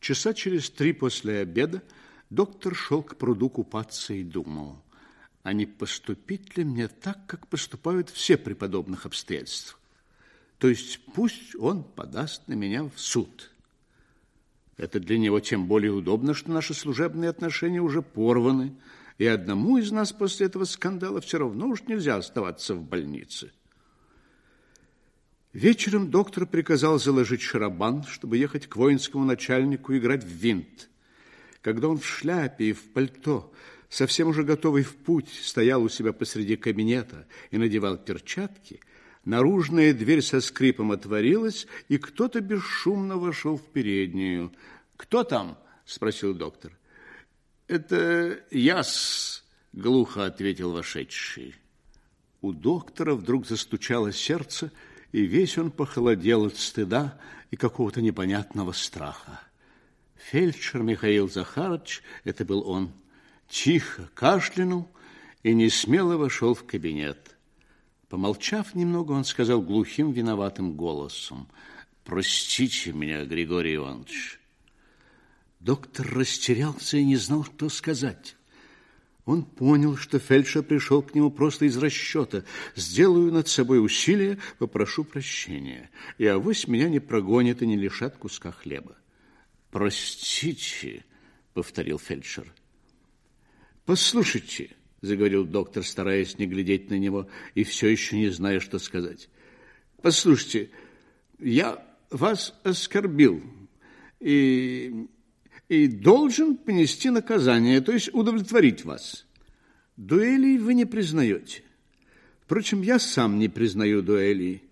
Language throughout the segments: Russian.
Часа через три после обеда доктор шел к пруду купаться и думал, а не поступить ли мне так, как поступают все при подобных обстоятельствах? То есть пусть он подаст на меня в суд. Это для него тем более удобно, что наши служебные отношения уже порваны, и одному из нас после этого скандала все равно уж нельзя оставаться в больнице. Вечером доктор приказал заложить шарабан, чтобы ехать к воинскому начальнику играть в винт. Когда он в шляпе и в пальто, совсем уже готовый в путь, стоял у себя посреди кабинета и надевал перчатки, наружная дверь со скрипом отворилась, и кто-то бесшумно вошел в переднюю. «Кто там?» – спросил доктор. «Это яс», – глухо ответил вошедший. У доктора вдруг застучало сердце – и весь он похолодел от стыда и какого-то непонятного страха. Фельдшер Михаил Захарович, это был он, тихо кашлянул и не смело вошел в кабинет. Помолчав немного, он сказал глухим, виноватым голосом, «Простите меня, Григорий Иванович». Доктор растерялся и не знал, что сказать. Он понял, что фельдшер пришел к нему просто из расчета. Сделаю над собой усилие, попрошу прощения. И авось меня не прогонят и не лишат куска хлеба. Простите, повторил фельдшер. Послушайте, заговорил доктор, стараясь не глядеть на него и все еще не зная, что сказать. Послушайте, я вас оскорбил и и должен понести наказание, то есть удовлетворить вас. Дуэлей вы не признаете. Впрочем, я сам не признаю дуэлей.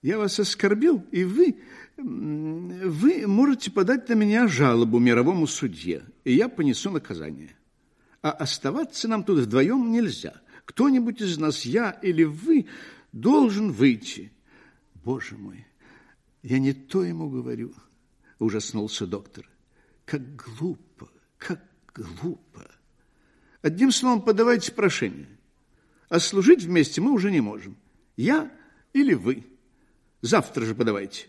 Я вас оскорбил, и вы, вы можете подать на меня жалобу мировому судье, и я понесу наказание. А оставаться нам тут вдвоем нельзя. Кто-нибудь из нас, я или вы, должен выйти. Боже мой, я не то ему говорю, ужаснулся доктор. Как глупо, как глупо. Одним словом, подавайте прошение. А служить вместе мы уже не можем. Я или вы. Завтра же подавайте.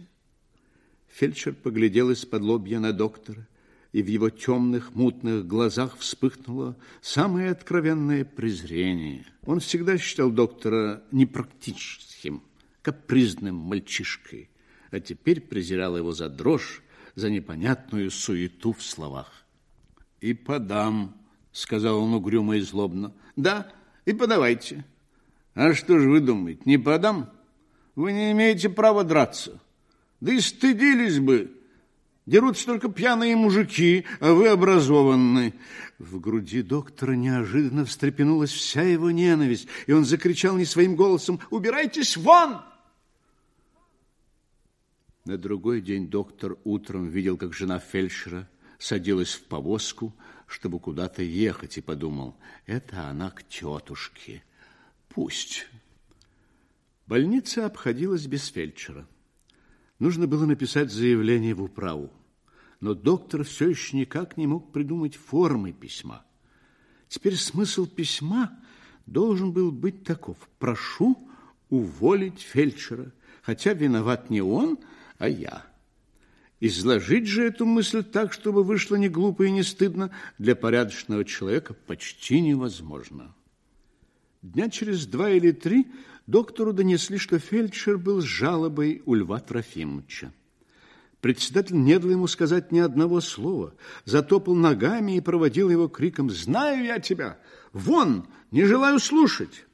Фельдшер поглядел из-под лобья на доктора, и в его темных, мутных глазах вспыхнуло самое откровенное презрение. Он всегда считал доктора непрактическим, капризным мальчишкой, а теперь презирал его за дрожь, за непонятную суету в словах. «И подам», — сказал он угрюмо и злобно. «Да, и подавайте». «А что же вы думаете, не подам? Вы не имеете права драться. Да и стыдились бы. Дерутся только пьяные мужики, а вы образованны». В груди доктора неожиданно встрепенулась вся его ненависть, и он закричал не своим голосом «Убирайтесь вон!» На другой день доктор утром видел, как жена фельдшера садилась в повозку, чтобы куда-то ехать, и подумал, это она к тетушке. Пусть. Больница обходилась без фельдшера. Нужно было написать заявление в управу, но доктор все еще никак не мог придумать формы письма. Теперь смысл письма должен был быть таков. Прошу уволить фельдшера, хотя виноват не он, а я. Изложить же эту мысль так, чтобы вышло не глупо и не стыдно, для порядочного человека почти невозможно. Дня через два или три доктору донесли, что фельдшер был с жалобой у Льва Трофимовича. Председатель не дал ему сказать ни одного слова, затопал ногами и проводил его криком «Знаю я тебя! Вон! Не желаю слушать!»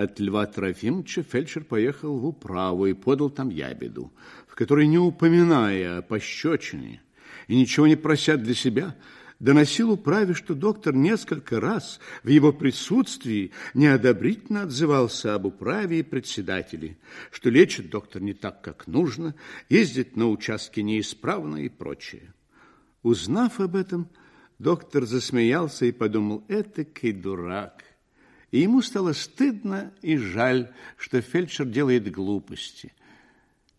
От Льва Трофимовича фельдшер поехал в управу и подал там ябеду, в которой, не упоминая о пощечине и ничего не прося для себя, доносил управе, что доктор несколько раз в его присутствии неодобрительно отзывался об управе и председателе, что лечит доктор не так, как нужно, ездит на участке неисправно и прочее. Узнав об этом, доктор засмеялся и подумал, этакий дурак и ему стало стыдно и жаль, что фельдшер делает глупости.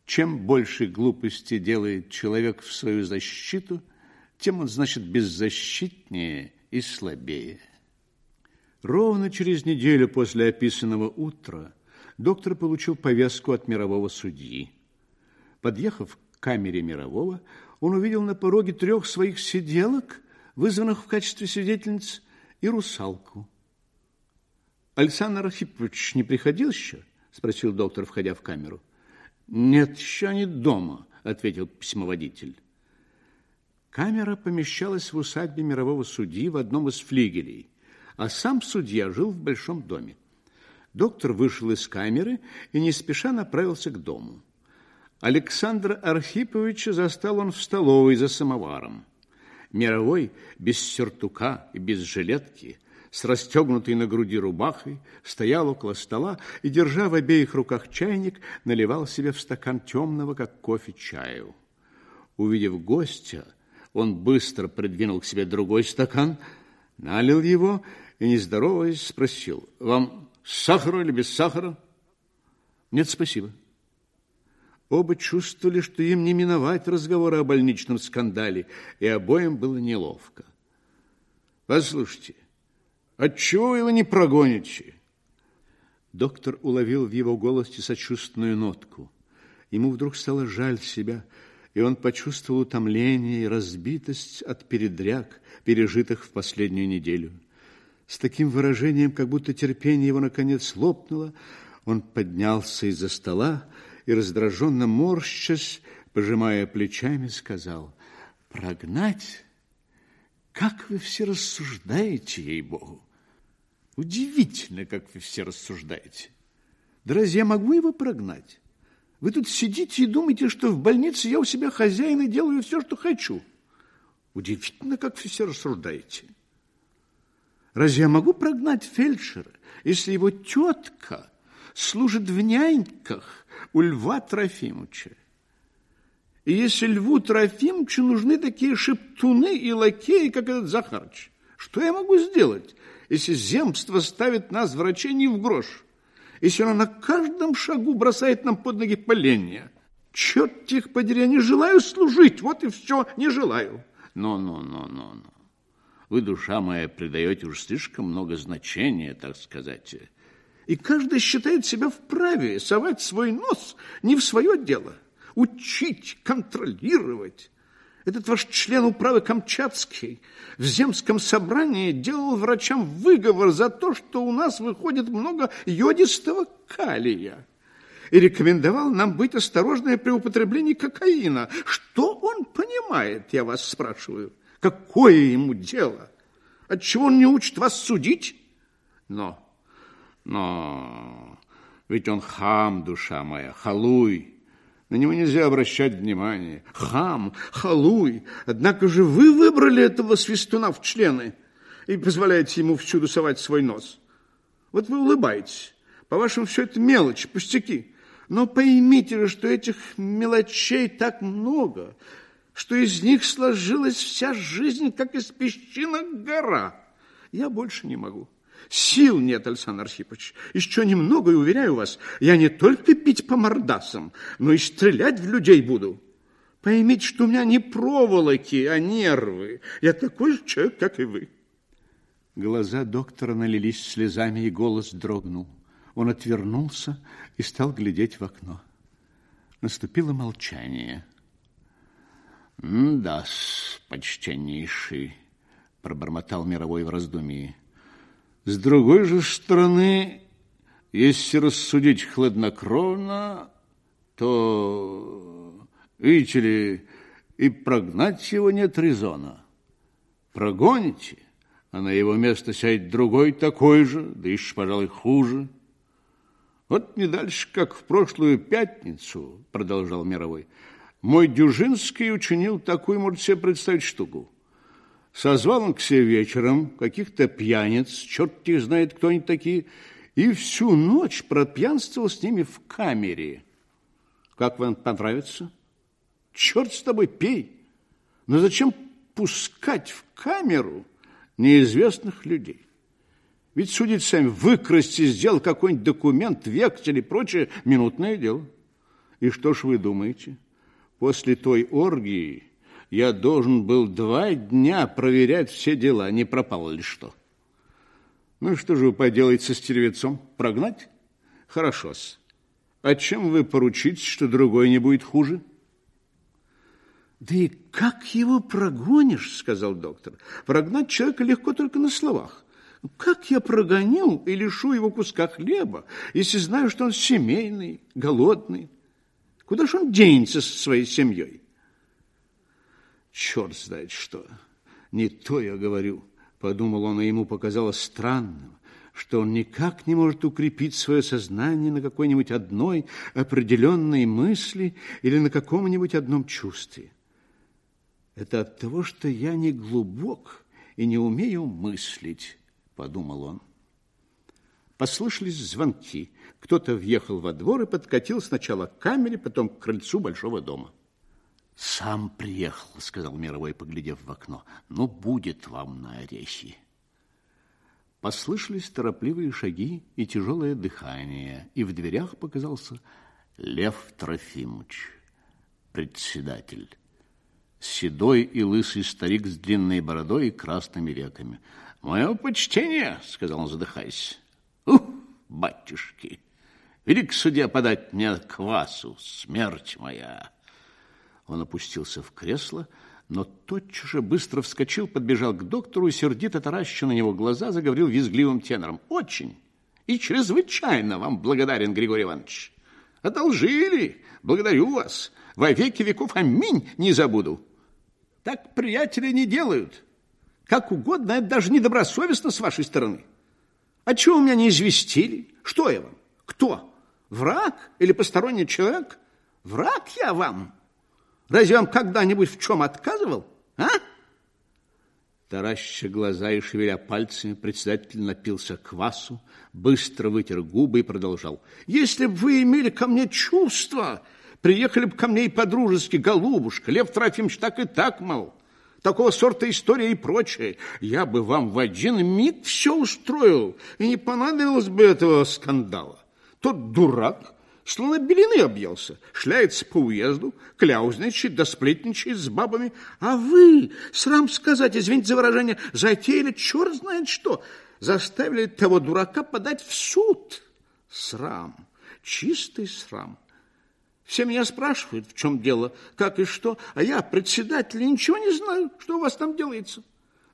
Чем больше глупости делает человек в свою защиту, тем он, значит, беззащитнее и слабее. Ровно через неделю после описанного утра доктор получил повестку от мирового судьи. Подъехав к камере мирового, он увидел на пороге трех своих сиделок, вызванных в качестве свидетельниц, и русалку. Александр Архипович не приходил еще? Спросил доктор, входя в камеру. Нет, еще они дома, ответил письмоводитель. Камера помещалась в усадьбе мирового судьи в одном из флигелей, а сам судья жил в большом доме. Доктор вышел из камеры и не спеша направился к дому. Александра Архиповича застал он в столовой за самоваром. Мировой, без сюртука и без жилетки, с расстегнутой на груди рубахой, стоял около стола и, держа в обеих руках чайник, наливал себе в стакан темного, как кофе, чаю. Увидев гостя, он быстро придвинул к себе другой стакан, налил его и, не здороваясь, спросил, «Вам с сахаром или без сахара?» «Нет, спасибо». Оба чувствовали, что им не миновать разговора о больничном скандале, и обоим было неловко. «Послушайте, отчего его не прогоните?» Доктор уловил в его голосе сочувственную нотку. Ему вдруг стало жаль себя, и он почувствовал утомление и разбитость от передряг, пережитых в последнюю неделю. С таким выражением, как будто терпение его наконец лопнуло, он поднялся из-за стола и, раздраженно морщась, пожимая плечами, сказал, «Прогнать? Как вы все рассуждаете, ей-богу! Удивительно, как вы все рассуждаете! Да разве я могу его прогнать? Вы тут сидите и думаете, что в больнице я у себя хозяин и делаю все, что хочу. Удивительно, как вы все рассуждаете!» Разве я могу прогнать фельдшера, если его тетка служит в няньках у Льва Трофимовича. И если Льву Трофимовичу нужны такие шептуны и лакеи, как этот Захарыч, что я могу сделать, если земство ставит нас, врачей, не в грош? Если оно на каждом шагу бросает нам под ноги поленья? Черт их подери, я не желаю служить, вот и все, не желаю. Но-но-но-но-но. Вы, душа моя, придаете уж слишком много значения, так сказать, и каждый считает себя вправе совать свой нос не в свое дело. Учить, контролировать. Этот ваш член управы Камчатский в земском собрании делал врачам выговор за то, что у нас выходит много йодистого калия и рекомендовал нам быть осторожными при употреблении кокаина. Что он понимает, я вас спрашиваю? Какое ему дело? Отчего он не учит вас судить? Но но ведь он хам, душа моя, халуй. На него нельзя обращать внимание. Хам, халуй. Однако же вы выбрали этого свистуна в члены и позволяете ему всюду совать свой нос. Вот вы улыбаетесь. По-вашему, все это мелочи, пустяки. Но поймите же, что этих мелочей так много, что из них сложилась вся жизнь, как из песчинок гора. Я больше не могу. Сил нет, Александр Архипович. Еще немного, и уверяю вас, я не только бить по мордасам, но и стрелять в людей буду. Поймите, что у меня не проволоки, а нервы. Я такой же человек, как и вы. Глаза доктора налились слезами, и голос дрогнул. Он отвернулся и стал глядеть в окно. Наступило молчание. «Да, почтеннейший», — пробормотал мировой в раздумии. С другой же стороны, если рассудить хладнокровно, то, видите ли, и прогнать его нет резона. Прогоните, а на его место сядет другой такой же, да еще, пожалуй, хуже. Вот не дальше, как в прошлую пятницу, продолжал Мировой, мой Дюжинский учинил такую, можете себе представить, штуку. Созвал он к себе вечером каких-то пьяниц, черт их знает, кто они такие, и всю ночь пропьянствовал с ними в камере. Как вам понравится? Черт с тобой, пей. Но зачем пускать в камеру неизвестных людей? Ведь судить сами, выкрасть и сделать какой-нибудь документ, вексель и прочее, минутное дело. И что ж вы думаете? После той оргии я должен был два дня проверять все дела, не пропало ли что. Ну, что же вы поделаете со стервецом? Прогнать? Хорошо-с. А чем вы поручитесь, что другой не будет хуже? Да и как его прогонишь, сказал доктор. Прогнать человека легко только на словах. Как я прогоню и лишу его куска хлеба, если знаю, что он семейный, голодный? Куда же он денется со своей семьей? Черт знает что. Не то я говорю, подумал он, и ему показалось странным, что он никак не может укрепить свое сознание на какой-нибудь одной определенной мысли или на каком-нибудь одном чувстве. Это от того, что я не глубок и не умею мыслить, подумал он. Послышались звонки. Кто-то въехал во двор и подкатил сначала к камере, потом к крыльцу большого дома. «Сам приехал», — сказал Мировой, поглядев в окно. «Ну, будет вам на орехи». Послышались торопливые шаги и тяжелое дыхание, и в дверях показался Лев Трофимович, председатель. Седой и лысый старик с длинной бородой и красными веками. «Мое почтение», — сказал он, задыхаясь. «Ух, батюшки, велик судья подать мне квасу, смерть моя». Он опустился в кресло, но тотчас же быстро вскочил, подбежал к доктору и, сердито тараща на него глаза, заговорил визгливым тенором. «Очень и чрезвычайно вам благодарен, Григорий Иванович. Одолжили, благодарю вас. Во веки веков аминь не забуду. Так приятели не делают. Как угодно, это даже недобросовестно с вашей стороны. А чего меня не известили? Что я вам? Кто? Враг или посторонний человек? Враг я вам?» Разве вам когда-нибудь в чем отказывал, а? Тараща глаза и шевеля пальцами, председатель напился квасу, быстро вытер губы и продолжал. Если бы вы имели ко мне чувства, приехали бы ко мне и по-дружески, голубушка, Лев Трофимович так и так, мол, такого сорта история и прочее. Я бы вам в один миг все устроил, и не понадобилось бы этого скандала. Тот дурак словно белины объелся, шляется по уезду, кляузничает да с бабами. А вы, срам сказать, извините за выражение, затеяли черт знает что, заставили того дурака подать в суд. Срам, чистый срам. Все меня спрашивают, в чем дело, как и что, а я, председатель, ничего не знаю, что у вас там делается.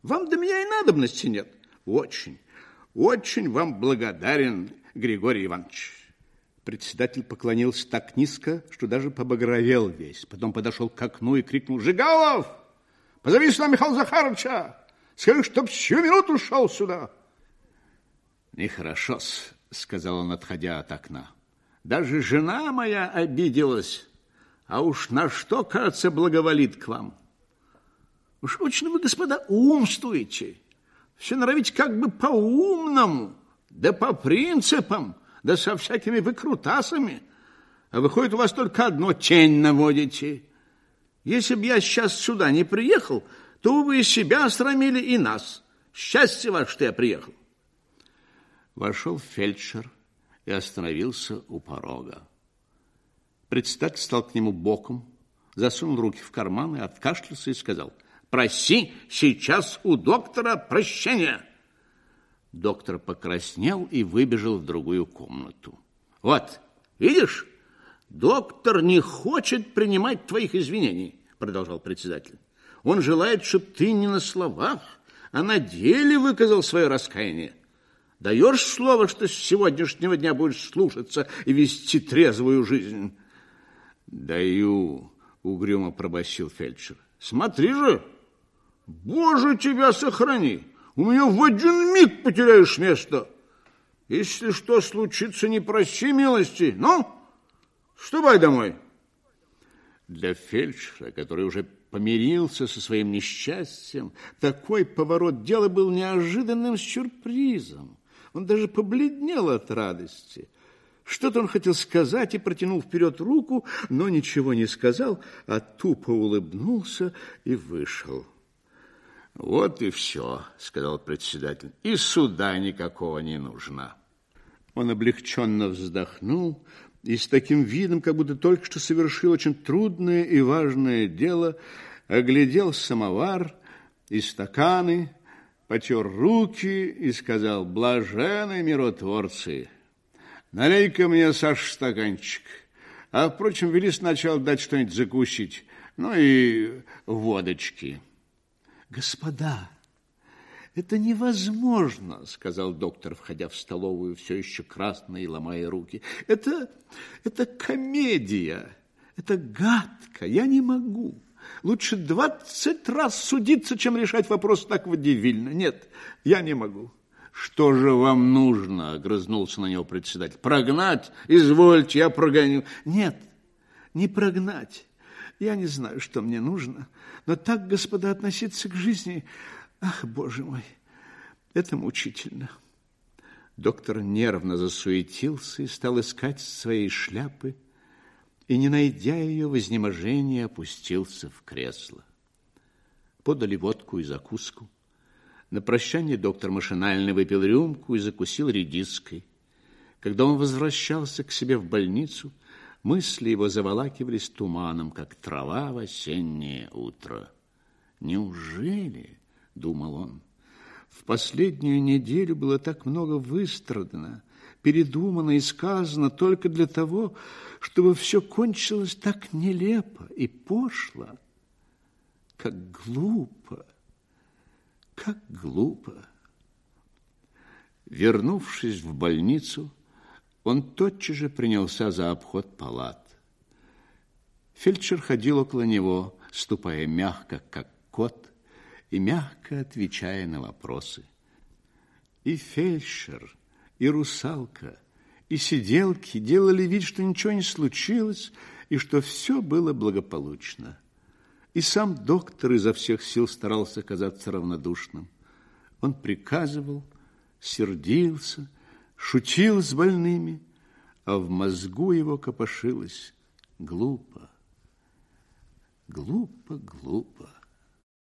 Вам до меня и надобности нет. Очень, очень вам благодарен, Григорий Иванович. Председатель поклонился так низко, что даже побагровел весь. Потом подошел к окну и крикнул «Жигалов! Позови сюда Михаила Захаровича! Скажи, чтоб всю минуту шел сюда!» «Нехорошо-с», сказал он, отходя от окна. «Даже жена моя обиделась, а уж на что, кажется, благоволит к вам. Уж очень вы, господа, умствуете, все норовите как бы по-умному, да по принципам» да со всякими выкрутасами. А выходит, у вас только одно тень наводите. Если бы я сейчас сюда не приехал, то вы бы и себя осрамили, и нас. Счастье ваше, что я приехал. Вошел фельдшер и остановился у порога. Председатель стал к нему боком, засунул руки в карманы, откашлялся и сказал, «Проси сейчас у доктора прощения». Доктор покраснел и выбежал в другую комнату. Вот, видишь, доктор не хочет принимать твоих извинений, продолжал председатель. Он желает, чтобы ты не на словах, а на деле выказал свое раскаяние. Даешь слово, что с сегодняшнего дня будешь слушаться и вести трезвую жизнь? Даю, угрюмо пробасил фельдшер. Смотри же, Боже, тебя сохрани! У меня в один миг потеряешь место. Если что случится, не проси милости. Ну, ступай домой. Для фельдшера, который уже помирился со своим несчастьем, такой поворот дела был неожиданным сюрпризом. Он даже побледнел от радости. Что-то он хотел сказать и протянул вперед руку, но ничего не сказал, а тупо улыбнулся и вышел. Вот и все, сказал председатель. И суда никакого не нужно. Он облегченно вздохнул и с таким видом, как будто только что совершил очень трудное и важное дело, оглядел самовар и стаканы, потер руки и сказал, блаженные миротворцы, налей-ка мне, Саш, стаканчик. А, впрочем, вели сначала дать что-нибудь закусить, Ну и водочки. Господа, это невозможно, сказал доктор, входя в столовую, все еще красный и ломая руки. Это, это комедия, это гадко, я не могу. Лучше двадцать раз судиться, чем решать вопрос так водевильно. Нет, я не могу. Что же вам нужно? Огрызнулся на него председатель. Прогнать? Извольте, я прогоню. Нет, не прогнать. Я не знаю, что мне нужно, но так, господа, относиться к жизни... Ах, боже мой, это мучительно. Доктор нервно засуетился и стал искать своей шляпы, и, не найдя ее, в изнеможении опустился в кресло. Подали водку и закуску. На прощание доктор машинально выпил рюмку и закусил редиской. Когда он возвращался к себе в больницу, мысли его заволакивались туманом, как трава в осеннее утро. «Неужели?» — думал он. В последнюю неделю было так много выстрадано, передумано и сказано только для того, чтобы все кончилось так нелепо и пошло. Как глупо, как глупо. Вернувшись в больницу, он тотчас же принялся за обход палат. Фельдшер ходил около него, ступая мягко, как кот, и мягко отвечая на вопросы. И фельдшер, и русалка, и сиделки делали вид, что ничего не случилось, и что все было благополучно. И сам доктор изо всех сил старался казаться равнодушным. Он приказывал, сердился, шутил с больными, а в мозгу его копошилось глупо, глупо, глупо.